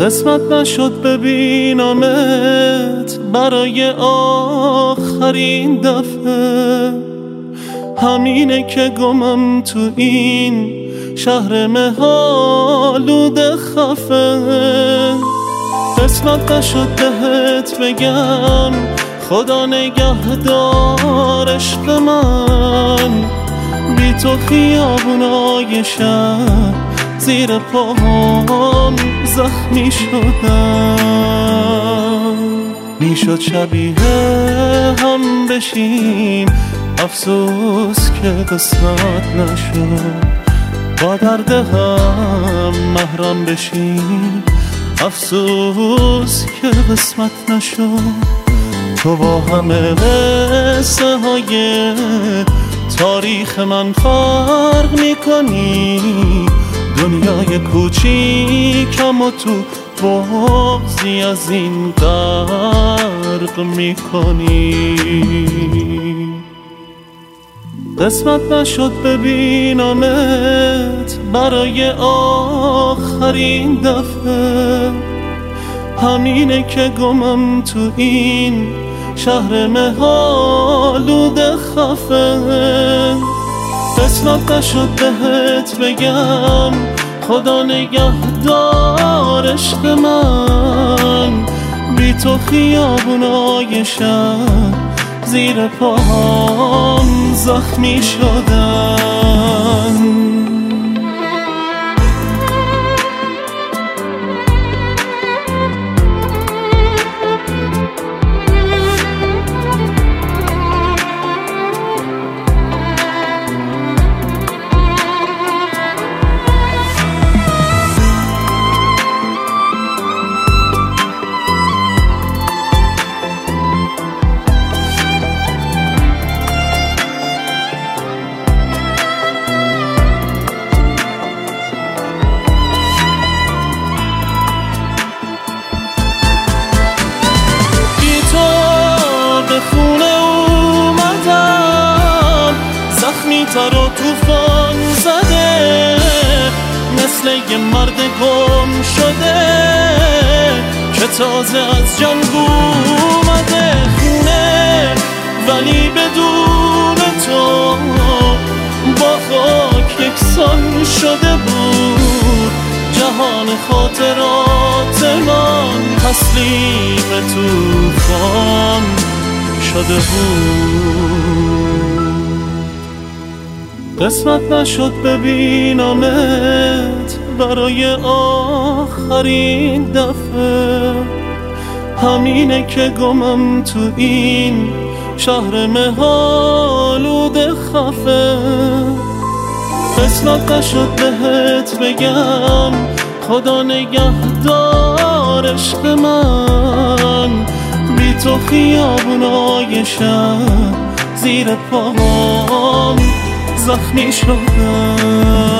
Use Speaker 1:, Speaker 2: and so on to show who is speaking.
Speaker 1: قسمت نشد ببینمت برای آخرین دفعه. همینه که گمم تو این شهر مهالود خفه. قسمت نشد بهت بگم خدا نگهدار عشق من. بی تو خیابونای شهر زیر پاهم زخمی شدم. می‌شد شبیه هم بشیم. افسوس که قسمت نشد. با درد هم محرم بشیم. افسوس که قسمت نشد. تو با همه قصه های تاریخ من فرق می‌کنی. دنیای کوچیکم و تو بغزی از این غرق می‌کنی. قسمت نشد ببینمت برای آخرین دفعه. همینه که گمم تو این شهر مهالود خفه. قسمت نشد بهت بگم. خدا نگهدار عشق من. بی تو خیابونای شهر زیر پاهم زخمی شدن تازه از جنگ اومده خونه ولی بدون تو با خاک یکسان شده بود. جهان خاطرات من تسلیم توفان شده بود. قسمت نشد ببینمت برای آخرین دفعه. همینه که گمم تو این شهر مهالود خفه. قسمت نشد بهت بگم خدا نگهدار عشق من. بی تو خیابونای شهر زیر پاهم زخمی شدم.